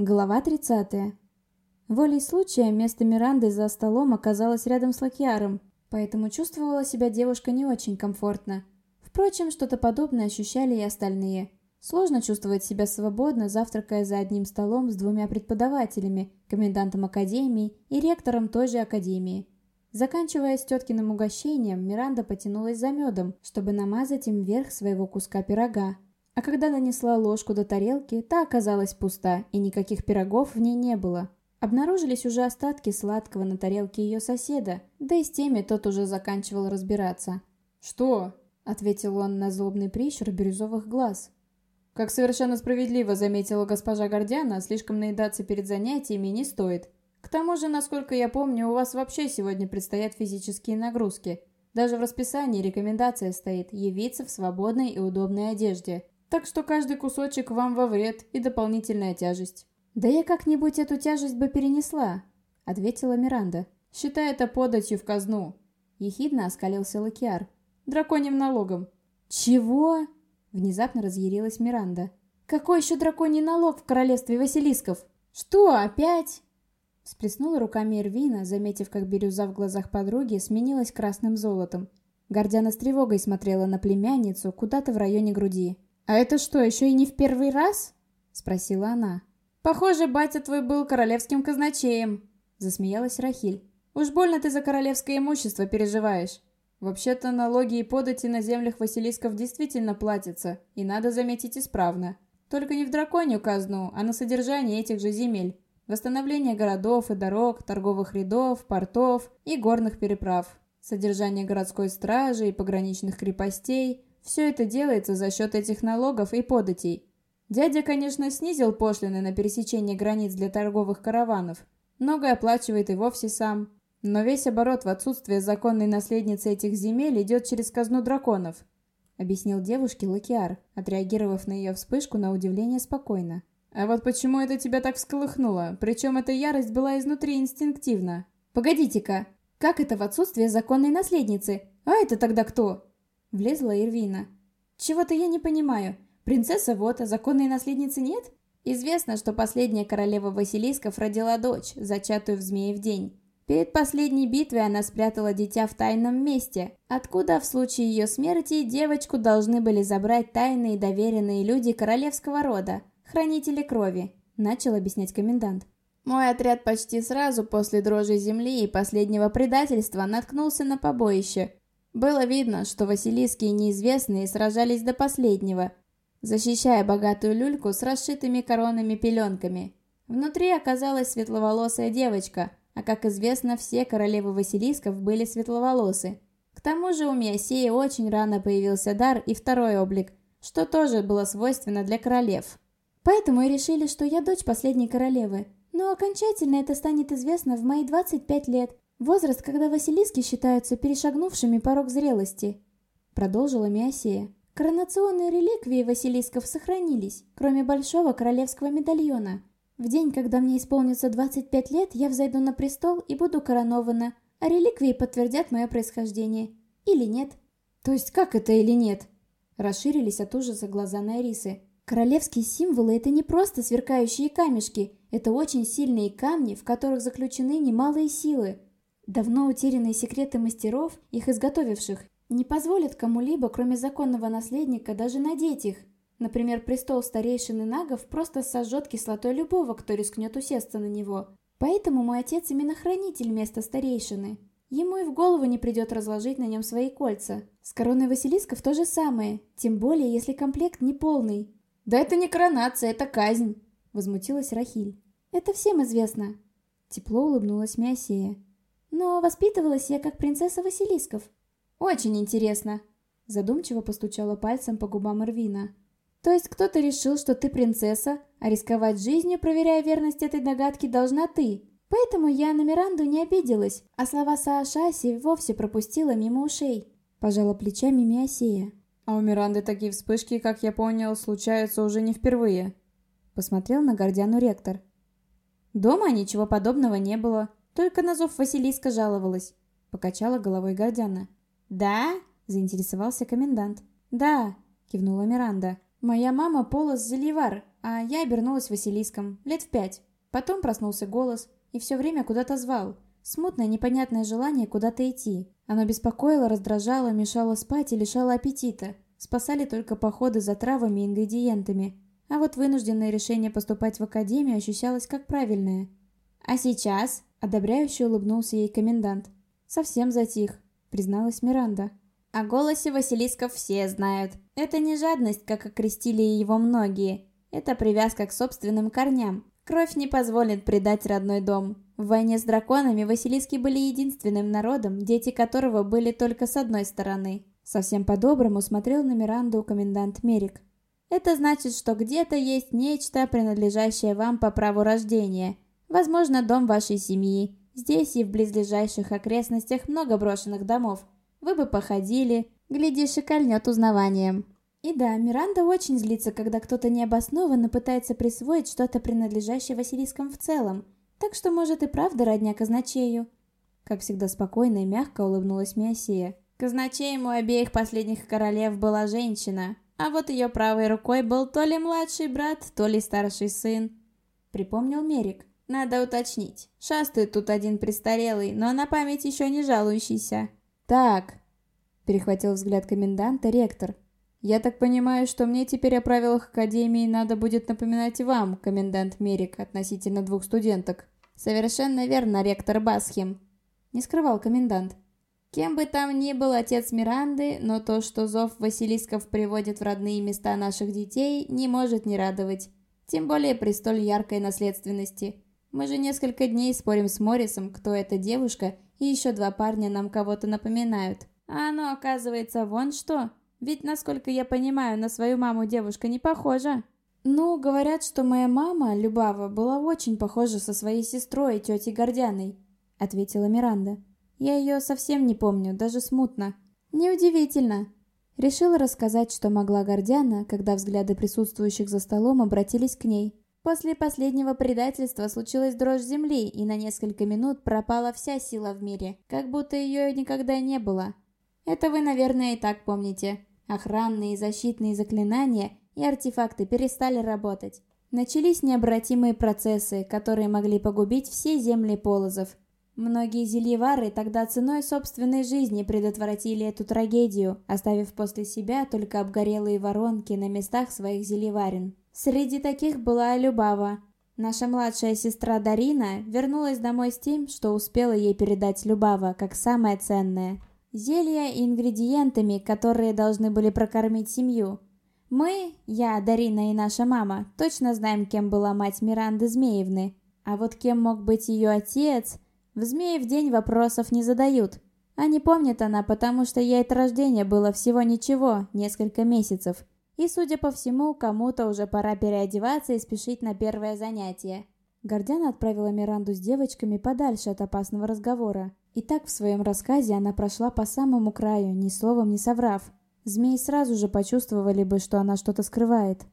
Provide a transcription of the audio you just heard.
Глава 30. Волей случая место Миранды за столом оказалось рядом с Лакьяром, поэтому чувствовала себя девушка не очень комфортно. Впрочем, что-то подобное ощущали и остальные. Сложно чувствовать себя свободно, завтракая за одним столом с двумя преподавателями, комендантом академии и ректором той же академии. Заканчивая с теткиным угощением, Миранда потянулась за медом, чтобы намазать им верх своего куска пирога. А когда нанесла ложку до тарелки, та оказалась пуста, и никаких пирогов в ней не было. Обнаружились уже остатки сладкого на тарелке ее соседа, да и с теми тот уже заканчивал разбираться. «Что?» — ответил он на злобный прищур бирюзовых глаз. «Как совершенно справедливо заметила госпожа Гордяна, слишком наедаться перед занятиями не стоит. К тому же, насколько я помню, у вас вообще сегодня предстоят физические нагрузки. Даже в расписании рекомендация стоит явиться в свободной и удобной одежде. Так что каждый кусочек вам во вред и дополнительная тяжесть. «Да я как-нибудь эту тяжесть бы перенесла», — ответила Миранда. «Считай это податью в казну», — ехидно оскалился Лакиар. «Драконьим налогом». «Чего?» — внезапно разъярилась Миранда. «Какой еще драконий налог в королевстве Василисков? Что, опять?» Сплеснула руками Эрвина, заметив, как бирюза в глазах подруги сменилась красным золотом. Гордяна с тревогой смотрела на племянницу куда-то в районе груди. «А это что, еще и не в первый раз?» — спросила она. «Похоже, батя твой был королевским казначеем», — засмеялась Рахиль. «Уж больно ты за королевское имущество переживаешь. Вообще-то налоги и подати на землях Василисков действительно платятся, и надо заметить исправно. Только не в драконью казну, а на содержание этих же земель. Восстановление городов и дорог, торговых рядов, портов и горных переправ. Содержание городской стражи и пограничных крепостей, все это делается за счет этих налогов и податей. Дядя, конечно, снизил пошлины на пересечение границ для торговых караванов. Многое оплачивает и вовсе сам. Но весь оборот в отсутствие законной наследницы этих земель идет через казну драконов, объяснил девушке Лакиар, отреагировав на ее вспышку на удивление спокойно. А вот почему это тебя так всколыхнуло? Причем эта ярость была изнутри инстинктивна. Погодите-ка, как это в отсутствие законной наследницы? А это тогда кто? Влезла Ирвина. «Чего-то я не понимаю. Принцесса вот, а законной наследницы нет?» Известно, что последняя королева Василисков родила дочь, зачатую в Змеев день. Перед последней битвой она спрятала дитя в тайном месте, откуда в случае ее смерти девочку должны были забрать тайные доверенные люди королевского рода, хранители крови, начал объяснять комендант. Мой отряд почти сразу после дрожи земли и последнего предательства наткнулся на побоище, было видно, что Василиски и неизвестные сражались до последнего, защищая богатую люльку с расшитыми коронами пеленками. Внутри оказалась светловолосая девочка, а как известно, все королевы Василисков были светловолосы. К тому же у Миосеи очень рано появился дар и второй облик, что тоже было свойственно для королев. Поэтому и решили, что я дочь последней королевы. Но окончательно это станет известно в мои 25 лет, Возраст, когда Василиски считаются перешагнувшими порог зрелости, продолжила Миосея. Коронационные реликвии Василисков сохранились, кроме большого королевского медальона. В день, когда мне исполнится 25 лет, я взойду на престол и буду коронована, а реликвии подтвердят мое происхождение. Или нет? То есть как это или нет? Расширились от ужаса глаза Найрисы. Королевские символы – это не просто сверкающие камешки, это очень сильные камни, в которых заключены немалые силы. Давно утерянные секреты мастеров, их изготовивших, не позволят кому-либо, кроме законного наследника, даже надеть их. Например, престол старейшины нагов просто сожжет кислотой любого, кто рискнет усесться на него. Поэтому мой отец именно хранитель места старейшины. Ему и в голову не придет разложить на нем свои кольца. С короной Василисков то же самое, тем более, если комплект не полный. «Да это не коронация, это казнь!» — возмутилась Рахиль. «Это всем известно!» Тепло улыбнулась Миосея. Но воспитывалась я как принцесса Василисков. Очень интересно. Задумчиво постучала пальцем по губам Эрвина. То есть кто-то решил, что ты принцесса, а рисковать жизнью, проверяя верность этой догадки, должна ты. Поэтому я на Миранду не обиделась, а слова Саашаси вовсе пропустила мимо ушей. Пожала плечами Миосея. А у Миранды такие вспышки, как я понял, случаются уже не впервые. Посмотрел на Гордяну ректор. Дома ничего подобного не было. Только на зов Василиска жаловалась. Покачала головой Гордяна. «Да?» – заинтересовался комендант. «Да», – кивнула Миранда. «Моя мама Полос Зеливар, а А я обернулась Василиском, лет в пять. Потом проснулся голос и все время куда-то звал. Смутное непонятное желание куда-то идти. Оно беспокоило, раздражало, мешало спать и лишало аппетита. Спасали только походы за травами и ингредиентами. А вот вынужденное решение поступать в академию ощущалось как правильное. «А сейчас?» – одобряюще улыбнулся ей комендант. «Совсем затих», – призналась Миранда. «О голосе Василисков все знают. Это не жадность, как окрестили его многие. Это привязка к собственным корням. Кровь не позволит предать родной дом. В войне с драконами Василиски были единственным народом, дети которого были только с одной стороны. Совсем по-доброму смотрел на Миранду комендант Мерик. Это значит, что где-то есть нечто, принадлежащее вам по праву рождения. Возможно, дом вашей семьи. Здесь и в близлежащих окрестностях много брошенных домов. Вы бы походили, глядишь и кольнет узнаванием. И да, Миранда очень злится, когда кто-то необоснованно пытается присвоить что-то принадлежащее Василискам в целом. Так что, может, и правда родня казначею. Как всегда спокойно и мягко улыбнулась Миосия. Казначеем у обеих последних королев была женщина, а вот ее правой рукой был то ли младший брат, то ли старший сын. Припомнил Мерик. Надо уточнить. Шастает тут один престарелый, но на память еще не жалующийся. Так, перехватил взгляд коменданта ректор. Я так понимаю, что мне теперь о правилах Академии надо будет напоминать вам, комендант Мерик, относительно двух студенток. Совершенно верно, ректор Басхим. Не скрывал комендант. Кем бы там ни был отец Миранды, но то, что зов Василисков приводит в родные места наших детей, не может не радовать. Тем более при столь яркой наследственности. Мы же несколько дней спорим с Моррисом, кто эта девушка, и еще два парня нам кого-то напоминают. А оно оказывается вон что. Ведь, насколько я понимаю, на свою маму девушка не похожа. Ну, говорят, что моя мама, Любава, была очень похожа со своей сестрой, тетей Гордяной, ответила Миранда. Я ее совсем не помню, даже смутно. Неудивительно. Решила рассказать, что могла Гордяна, когда взгляды присутствующих за столом обратились к ней. После последнего предательства случилась дрожь земли, и на несколько минут пропала вся сила в мире, как будто ее никогда не было. Это вы, наверное, и так помните. Охранные и защитные заклинания и артефакты перестали работать. Начались необратимые процессы, которые могли погубить все земли полозов. Многие зельевары тогда ценой собственной жизни предотвратили эту трагедию, оставив после себя только обгорелые воронки на местах своих зельеварен. Среди таких была Любава. Наша младшая сестра Дарина вернулась домой с тем, что успела ей передать Любава, как самое ценное. Зелья и ингредиентами, которые должны были прокормить семью. Мы, я, Дарина и наша мама, точно знаем, кем была мать Миранды Змеевны. А вот кем мог быть ее отец – в змеи в день вопросов не задают. А не помнит она, потому что ей от рождения было всего ничего, несколько месяцев. И, судя по всему, кому-то уже пора переодеваться и спешить на первое занятие. Гордяна отправила Миранду с девочками подальше от опасного разговора. И так в своем рассказе она прошла по самому краю, ни словом не соврав. Змеи сразу же почувствовали бы, что она что-то скрывает.